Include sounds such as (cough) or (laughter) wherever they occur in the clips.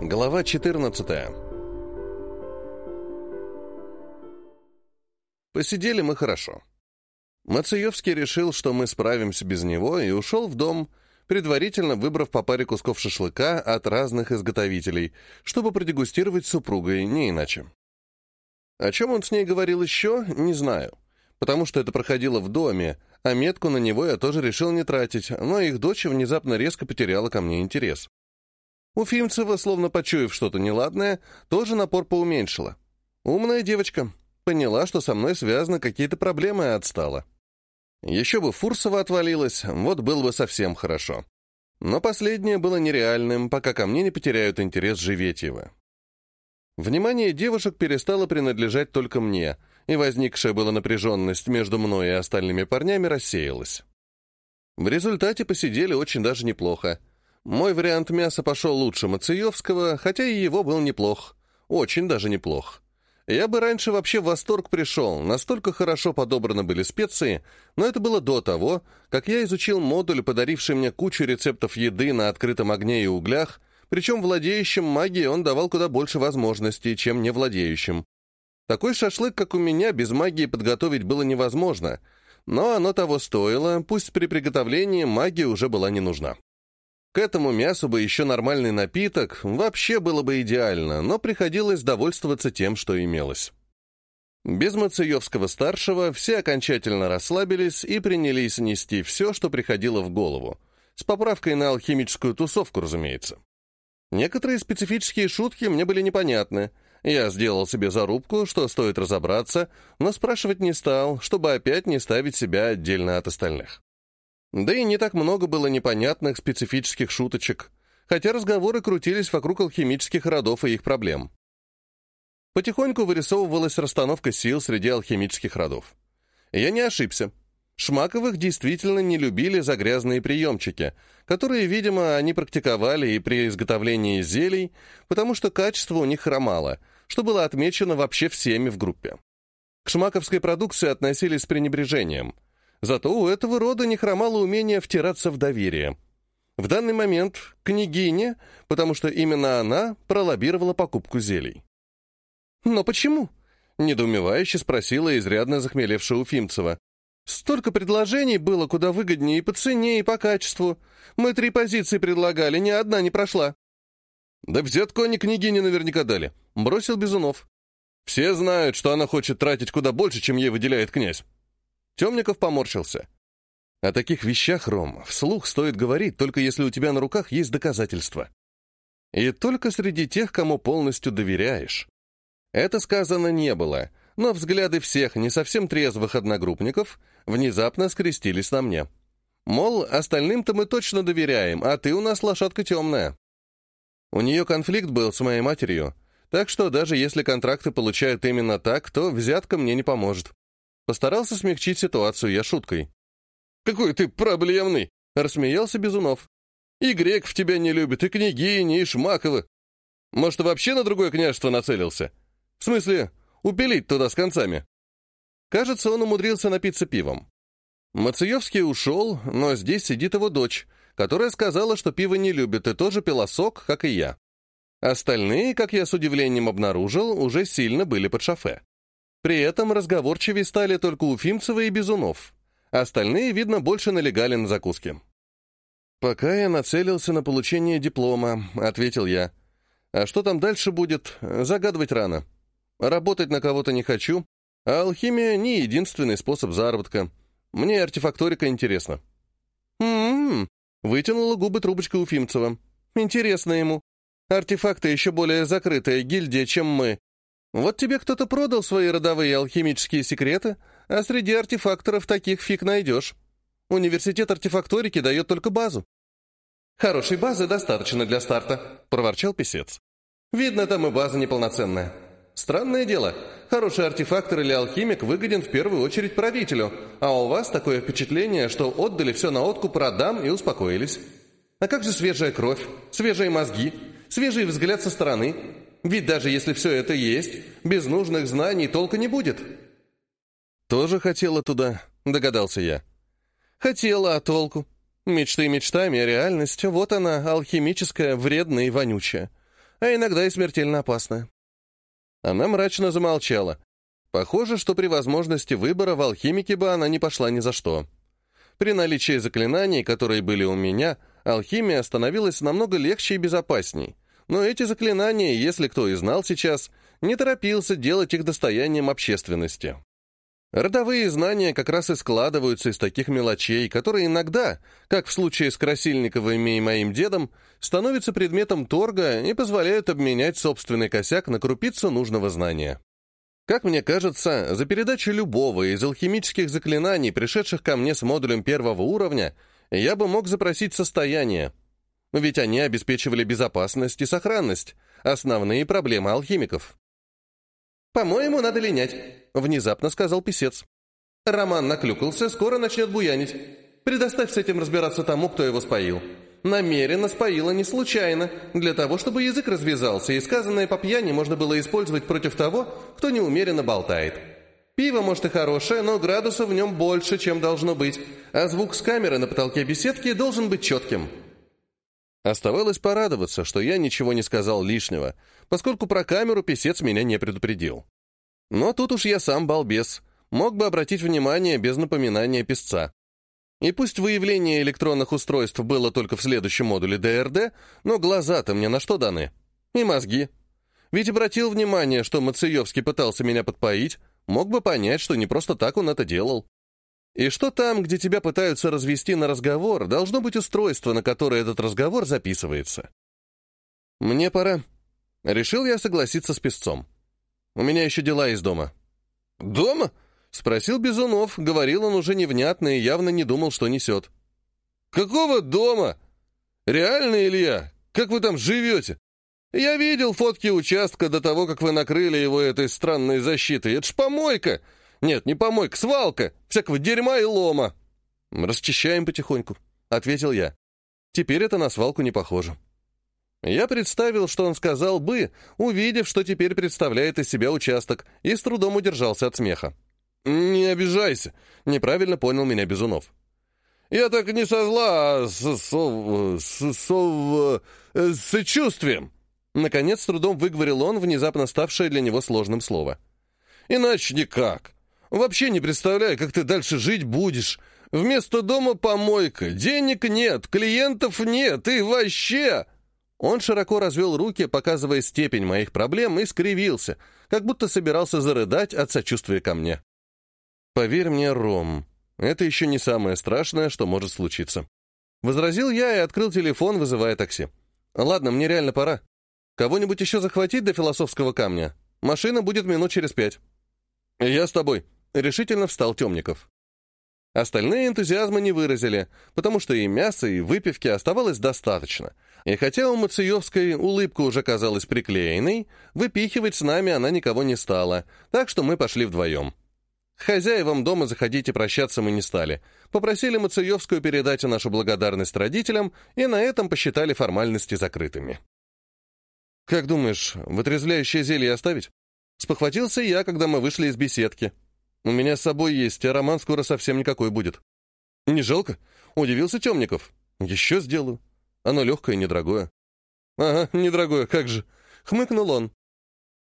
Глава 14 Посидели мы хорошо. Мацеевский решил, что мы справимся без него, и ушел в дом, предварительно выбрав по паре кусков шашлыка от разных изготовителей, чтобы продегустировать супругой, не иначе. О чем он с ней говорил еще, не знаю, потому что это проходило в доме, а метку на него я тоже решил не тратить, но их дочь внезапно резко потеряла ко мне интерес. Уфимцева, словно почуяв что-то неладное, тоже напор поуменьшила. Умная девочка. Поняла, что со мной связаны какие-то проблемы и отстала. Еще бы Фурсова отвалилась, вот было бы совсем хорошо. Но последнее было нереальным, пока ко мне не потеряют интерес Живетьева. Внимание девушек перестало принадлежать только мне, и возникшая была напряженность между мной и остальными парнями рассеялась. В результате посидели очень даже неплохо. Мой вариант мяса пошел лучше Мациевского, хотя и его был неплох. Очень даже неплох. Я бы раньше вообще в восторг пришел, настолько хорошо подобраны были специи, но это было до того, как я изучил модуль, подаривший мне кучу рецептов еды на открытом огне и углях, причем владеющим магией он давал куда больше возможностей, чем не владеющим. Такой шашлык, как у меня, без магии подготовить было невозможно, но оно того стоило, пусть при приготовлении магия уже была не нужна. К этому мясу бы еще нормальный напиток, вообще было бы идеально, но приходилось довольствоваться тем, что имелось. Без Мацеевского-старшего все окончательно расслабились и принялись нести все, что приходило в голову, с поправкой на алхимическую тусовку, разумеется. Некоторые специфические шутки мне были непонятны. Я сделал себе зарубку, что стоит разобраться, но спрашивать не стал, чтобы опять не ставить себя отдельно от остальных. Да и не так много было непонятных специфических шуточек, хотя разговоры крутились вокруг алхимических родов и их проблем. Потихоньку вырисовывалась расстановка сил среди алхимических родов. Я не ошибся. Шмаковых действительно не любили за грязные приемчики, которые, видимо, они практиковали и при изготовлении зелий, потому что качество у них хромало, что было отмечено вообще всеми в группе. К шмаковской продукции относились с пренебрежением. Зато у этого рода не хромало умение втираться в доверие. В данный момент княгине, потому что именно она пролоббировала покупку зелий. «Но почему?» — недоумевающе спросила изрядно захмелевшая Уфимцева. Столько предложений было куда выгоднее и по цене, и по качеству. Мы три позиции предлагали, ни одна не прошла. Да взятку они княгине наверняка дали. Бросил Безунов. Все знают, что она хочет тратить куда больше, чем ей выделяет князь. Темников поморщился. О таких вещах, Ром, вслух стоит говорить, только если у тебя на руках есть доказательства. И только среди тех, кому полностью доверяешь. Это сказано не было, но взгляды всех не совсем трезвых одногруппников внезапно скрестились на мне. Мол, остальным-то мы точно доверяем, а ты у нас лошадка темная. У нее конфликт был с моей матерью, так что даже если контракты получают именно так, то взятка мне не поможет. Постарался смягчить ситуацию я шуткой. «Какой ты проблемный!» — рассмеялся Безунов. «И грек в тебя не любит, и княгини, и Шмаковы. Может, вообще на другое княжество нацелился? В смысле, упилить туда с концами?» Кажется, он умудрился напиться пивом. Мациевский ушел, но здесь сидит его дочь, которая сказала, что пиво не любит и тоже пила сок, как и я. Остальные, как я с удивлением обнаружил, уже сильно были под шофе. При этом разговорчивее стали только Уфимцева и Безунов. Остальные, видно, больше налегали на закуски. «Пока я нацелился на получение диплома», — ответил я. «А что там дальше будет, загадывать рано. Работать на кого-то не хочу, а алхимия — не единственный способ заработка. Мне артефакторика интересна». «М-м-м», вытянула губы трубочка Уфимцева. «Интересно ему. Артефакты еще более закрытая гильдия, чем мы. Вот тебе кто-то продал свои родовые алхимические секреты, а среди артефакторов таких фиг найдешь. Университет артефакторики дает только базу». «Хорошей базы достаточно для старта», — проворчал писец. «Видно, там и база неполноценная». Странное дело, хороший артефактор или алхимик выгоден в первую очередь правителю, а у вас такое впечатление, что отдали все на откуп родам и успокоились. А как же свежая кровь, свежие мозги, свежий взгляд со стороны? Ведь даже если все это есть, без нужных знаний толка не будет. «Тоже хотела туда», — догадался я. «Хотела, а толку? Мечты мечтами, а реальность — вот она, алхимическая, вредная и вонючая. а иногда и смертельно опасное. Она мрачно замолчала. Похоже, что при возможности выбора в алхимике бы она не пошла ни за что. При наличии заклинаний, которые были у меня, алхимия становилась намного легче и безопасней. Но эти заклинания, если кто и знал сейчас, не торопился делать их достоянием общественности. Родовые знания как раз и складываются из таких мелочей, которые иногда, как в случае с Красильниковыми и моим дедом, становятся предметом торга и позволяют обменять собственный косяк на крупицу нужного знания. Как мне кажется, за передачу любого из алхимических заклинаний, пришедших ко мне с модулем первого уровня, я бы мог запросить состояние. Ведь они обеспечивали безопасность и сохранность, основные проблемы алхимиков. «По-моему, надо линять», — внезапно сказал писец. «Роман наклюкался, скоро начнет буянить. Предоставь с этим разбираться тому, кто его споил. Намеренно споила не случайно, для того, чтобы язык развязался, и сказанное по пьяни можно было использовать против того, кто неумеренно болтает. Пиво, может, и хорошее, но градуса в нем больше, чем должно быть, а звук с камеры на потолке беседки должен быть четким». Оставалось порадоваться, что я ничего не сказал лишнего, поскольку про камеру писец меня не предупредил. Но тут уж я сам балбес, мог бы обратить внимание без напоминания писца. И пусть выявление электронных устройств было только в следующем модуле ДРД, но глаза-то мне на что даны? И мозги. Ведь обратил внимание, что Мациевский пытался меня подпоить, мог бы понять, что не просто так он это делал. И что там, где тебя пытаются развести на разговор, должно быть устройство, на которое этот разговор записывается. Мне пора. Решил я согласиться с песцом. У меня еще дела из дома. «Дома?» — спросил Безунов. Говорил он уже невнятно и явно не думал, что несет. «Какого дома? Реально, Илья? Как вы там живете? Я видел фотки участка до того, как вы накрыли его этой странной защитой. Это ж помойка! Нет, не помойка, свалка, всякого дерьма и лома. Расчищаем потихоньку, ответил я. Теперь это на свалку не похоже. Я представил, что он сказал бы, увидев, что теперь представляет из себя участок, и с трудом удержался от смеха. «Не обижайся», — неправильно понял меня Безунов. «Я так не со зла, а с, со, с, со, с сочувствием». Наконец, с трудом выговорил он внезапно ставшее для него сложным слово. «Иначе никак. Вообще не представляю, как ты дальше жить будешь. Вместо дома помойка, денег нет, клиентов нет и вообще...» Он широко развел руки, показывая степень моих проблем, и скривился, как будто собирался зарыдать от сочувствия ко мне. «Поверь мне, Ром, это еще не самое страшное, что может случиться». Возразил я и открыл телефон, вызывая такси. «Ладно, мне реально пора. Кого-нибудь еще захватить до философского камня? Машина будет минут через пять». «Я с тобой», решительно встал Темников. Остальные энтузиазма не выразили, потому что и мяса, и выпивки оставалось достаточно. И хотя у Мациевской улыбка уже казалась приклеенной, выпихивать с нами она никого не стала, так что мы пошли вдвоем. хозяевам дома заходить и прощаться мы не стали. Попросили Мациевскую передать нашу благодарность родителям, и на этом посчитали формальности закрытыми. «Как думаешь, вытрезвляющее зелье оставить?» Спохватился я, когда мы вышли из беседки. У меня с собой есть, а роман скоро совсем никакой будет. Не жалко? Удивился Темников. Еще сделаю. Оно легкое и недорогое. Ага, недорогое, как же. Хмыкнул он.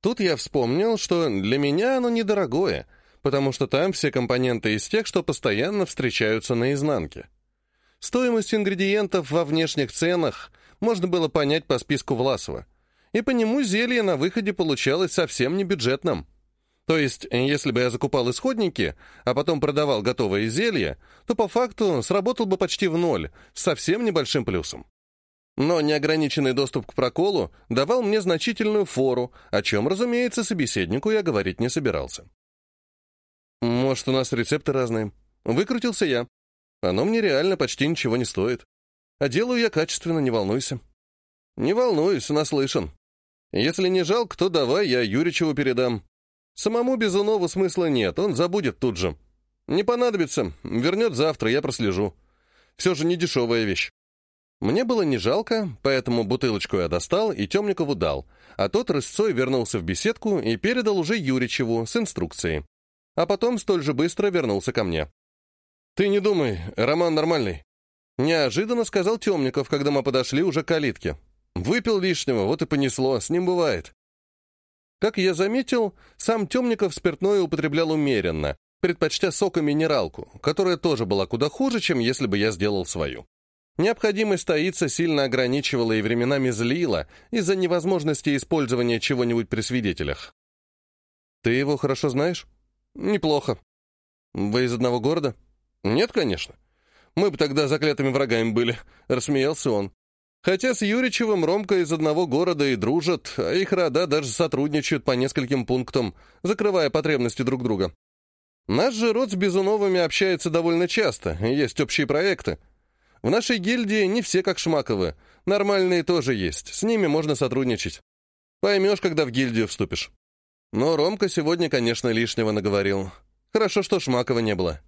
Тут я вспомнил, что для меня оно недорогое, потому что там все компоненты из тех, что постоянно встречаются на изнанке. Стоимость ингредиентов во внешних ценах можно было понять по списку Власова, и по нему зелье на выходе получалось совсем не бюджетным. То есть, если бы я закупал исходники, а потом продавал готовые зелья, то по факту сработал бы почти в ноль, совсем небольшим плюсом. Но неограниченный доступ к проколу давал мне значительную фору, о чем, разумеется, собеседнику я говорить не собирался. «Может, у нас рецепты разные?» Выкрутился я. Оно мне реально почти ничего не стоит. А делаю я качественно, не волнуйся. Не волнуюсь, наслышан. Если не жалко, то давай я Юричеву передам. Самому Безунову смысла нет, он забудет тут же. Не понадобится, вернет завтра, я прослежу. Все же не дешевая вещь. Мне было не жалко, поэтому бутылочку я достал и Темникову дал, а тот рысцой вернулся в беседку и передал уже Юричеву с инструкцией. А потом столь же быстро вернулся ко мне. «Ты не думай, Роман нормальный», — неожиданно сказал Темников, когда мы подошли уже к калитке. Выпил лишнего, вот и понесло, с ним бывает. Как я заметил, сам Темников спиртное употреблял умеренно, предпочтя сок и минералку, которая тоже была куда хуже, чем если бы я сделал свою. Необходимость таиться сильно ограничивала и временами злила из-за невозможности использования чего-нибудь при свидетелях. «Ты его хорошо знаешь?» «Неплохо». «Вы из одного города?» «Нет, конечно. Мы бы тогда заклятыми врагами были», — рассмеялся он. «Хотя с Юричевым Ромка из одного города и дружат, а их рода даже сотрудничают по нескольким пунктам, закрывая потребности друг друга. Наш же род с Безуновыми общается довольно часто, есть общие проекты. В нашей гильдии не все как Шмаковы, нормальные тоже есть, с ними можно сотрудничать. Поймешь, когда в гильдию вступишь. Но Ромка сегодня, конечно, лишнего наговорил. Хорошо, что Шмакова не было.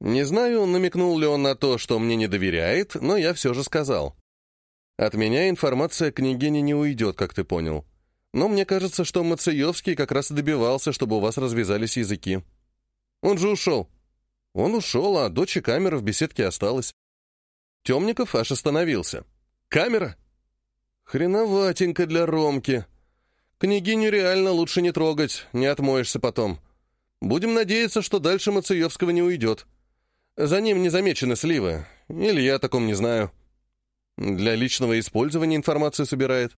Не знаю, намекнул ли он на то, что мне не доверяет, но я все же сказал. От меня информация княгини не уйдет, как ты понял. Но мне кажется, что Мацеевский как раз и добивался, чтобы у вас развязались языки. Он же ушел. Он ушел, а дочь и камера в беседке осталась. Темников аж остановился. «Камера?» «Хреноватенько для Ромки. Княгиню реально лучше не трогать, не отмоешься потом. Будем надеяться, что дальше Мацеевского не уйдет». За ним не замечены сливы. Или я о таком не знаю. Для личного использования информацию собирает.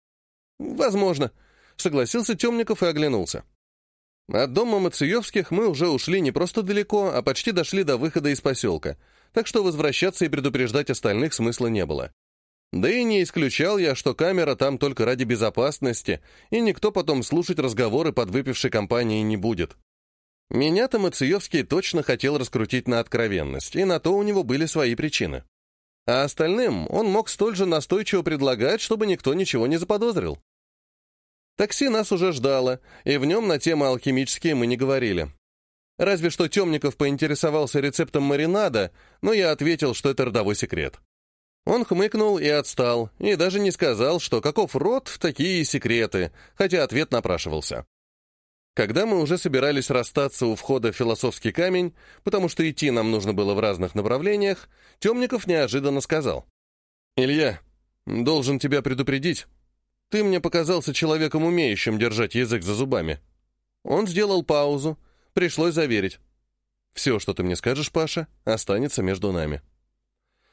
Возможно. Согласился Темников и оглянулся. От дома Мациевских мы уже ушли не просто далеко, а почти дошли до выхода из поселка, так что возвращаться и предупреждать остальных смысла не было. Да и не исключал я, что камера там только ради безопасности, и никто потом слушать разговоры под выпившей компанией не будет. Меня-то Мациевский точно хотел раскрутить на откровенность, и на то у него были свои причины. А остальным он мог столь же настойчиво предлагать, чтобы никто ничего не заподозрил. Такси нас уже ждало, и в нем на темы алхимические мы не говорили. Разве что Темников поинтересовался рецептом маринада, но я ответил, что это родовой секрет. Он хмыкнул и отстал, и даже не сказал, что каков род, такие секреты, хотя ответ напрашивался. Когда мы уже собирались расстаться у входа в философский камень, потому что идти нам нужно было в разных направлениях, Темников неожиданно сказал. «Илья, должен тебя предупредить. Ты мне показался человеком, умеющим держать язык за зубами». Он сделал паузу, пришлось заверить. «Все, что ты мне скажешь, Паша, останется между нами.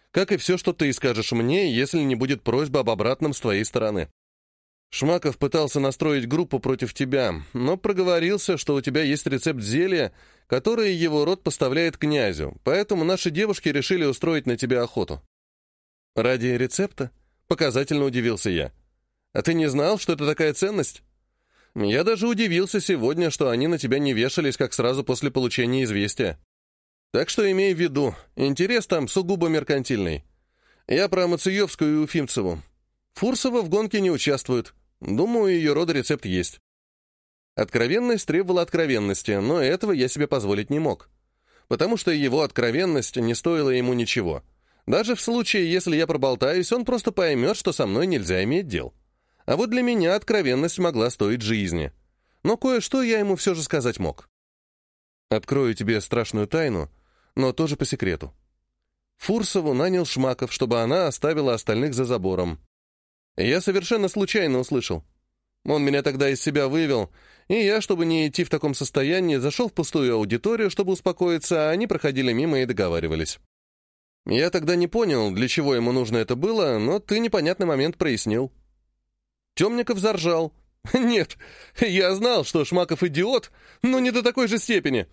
Как и все, что ты скажешь мне, если не будет просьбы об обратном с твоей стороны. Шмаков пытался настроить группу против тебя, но проговорился, что у тебя есть рецепт зелья, которое его род поставляет князю, поэтому наши девушки решили устроить на тебя охоту. Ради рецепта? Показательно удивился я. А ты не знал, что это такая ценность? Я даже удивился сегодня, что они на тебя не вешались, как сразу после получения известия. Так что имей в виду, интерес там сугубо меркантильный. Я про Мациевскую и Уфимцеву. Фурсова в гонке не участвует. Думаю, ее рода рецепт есть. Откровенность требовала откровенности, но этого я себе позволить не мог. Потому что его откровенность не стоила ему ничего. Даже в случае, если я проболтаюсь, он просто поймет, что со мной нельзя иметь дел. А вот для меня откровенность могла стоить жизни. Но кое-что я ему все же сказать мог. Открою тебе страшную тайну, но тоже по секрету. Фурсову нанял Шмаков, чтобы она оставила остальных за забором. Я совершенно случайно услышал. Он меня тогда из себя вывел, и я, чтобы не идти в таком состоянии, зашел в пустую аудиторию, чтобы успокоиться, а они проходили мимо и договаривались. Я тогда не понял, для чего ему нужно это было, но ты непонятный момент прояснил. Темников заржал. (laughs) «Нет, я знал, что Шмаков идиот, но не до такой же степени.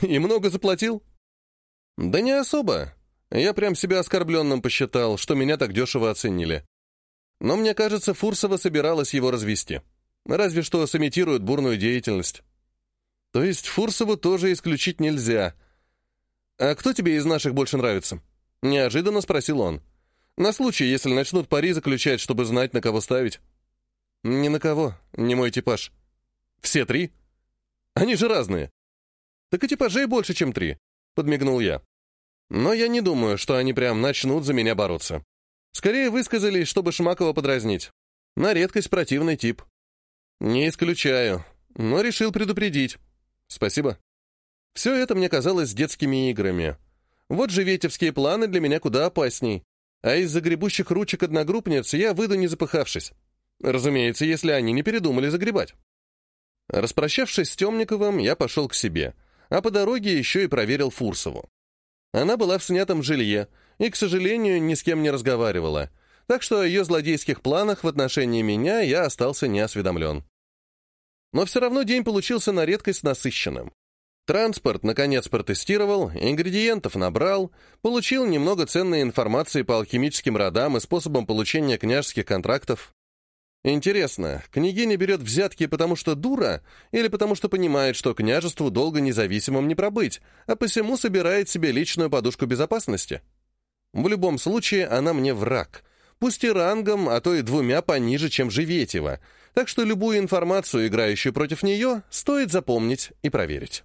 И много заплатил?» «Да не особо. Я прям себя оскорбленным посчитал, что меня так дешево оценили. Но мне кажется, Фурсова собиралась его развести. Разве что сымитирует бурную деятельность. То есть Фурсову тоже исключить нельзя. «А кто тебе из наших больше нравится?» Неожиданно спросил он. «На случай, если начнут пари заключать, чтобы знать, на кого ставить». «Ни на кого, не мой типаж». «Все три?» «Они же разные». «Так и типажей больше, чем три», — подмигнул я. «Но я не думаю, что они прям начнут за меня бороться. Скорее высказались, чтобы Шмакова подразнить. На редкость противный тип. Не исключаю, но решил предупредить. Спасибо. Все это мне казалось детскими играми. Вот же ветевские планы для меня куда опасней. А из загребущих ручек одногруппниц я выйду не запыхавшись. Разумеется, если они не передумали загребать. Распрощавшись с Темниковым, я пошел к себе, а по дороге еще и проверил Фурсову. Она была в снятом жилье и, к сожалению, ни с кем не разговаривала, так что о ее злодейских планах в отношении меня я остался неосведомлен. Но все равно день получился на редкость насыщенным. Транспорт, наконец, протестировал, ингредиентов набрал, получил немного ценной информации по алхимическим родам и способам получения княжеских контрактов. Интересно, княгиня берет взятки потому что дура, или потому что понимает, что княжеству долго независимым не пробыть, а посему собирает себе личную подушку безопасности? В любом случае, она мне враг, пусть и рангом, а то и двумя пониже, чем Живетева, так что любую информацию, играющую против нее, стоит запомнить и проверить.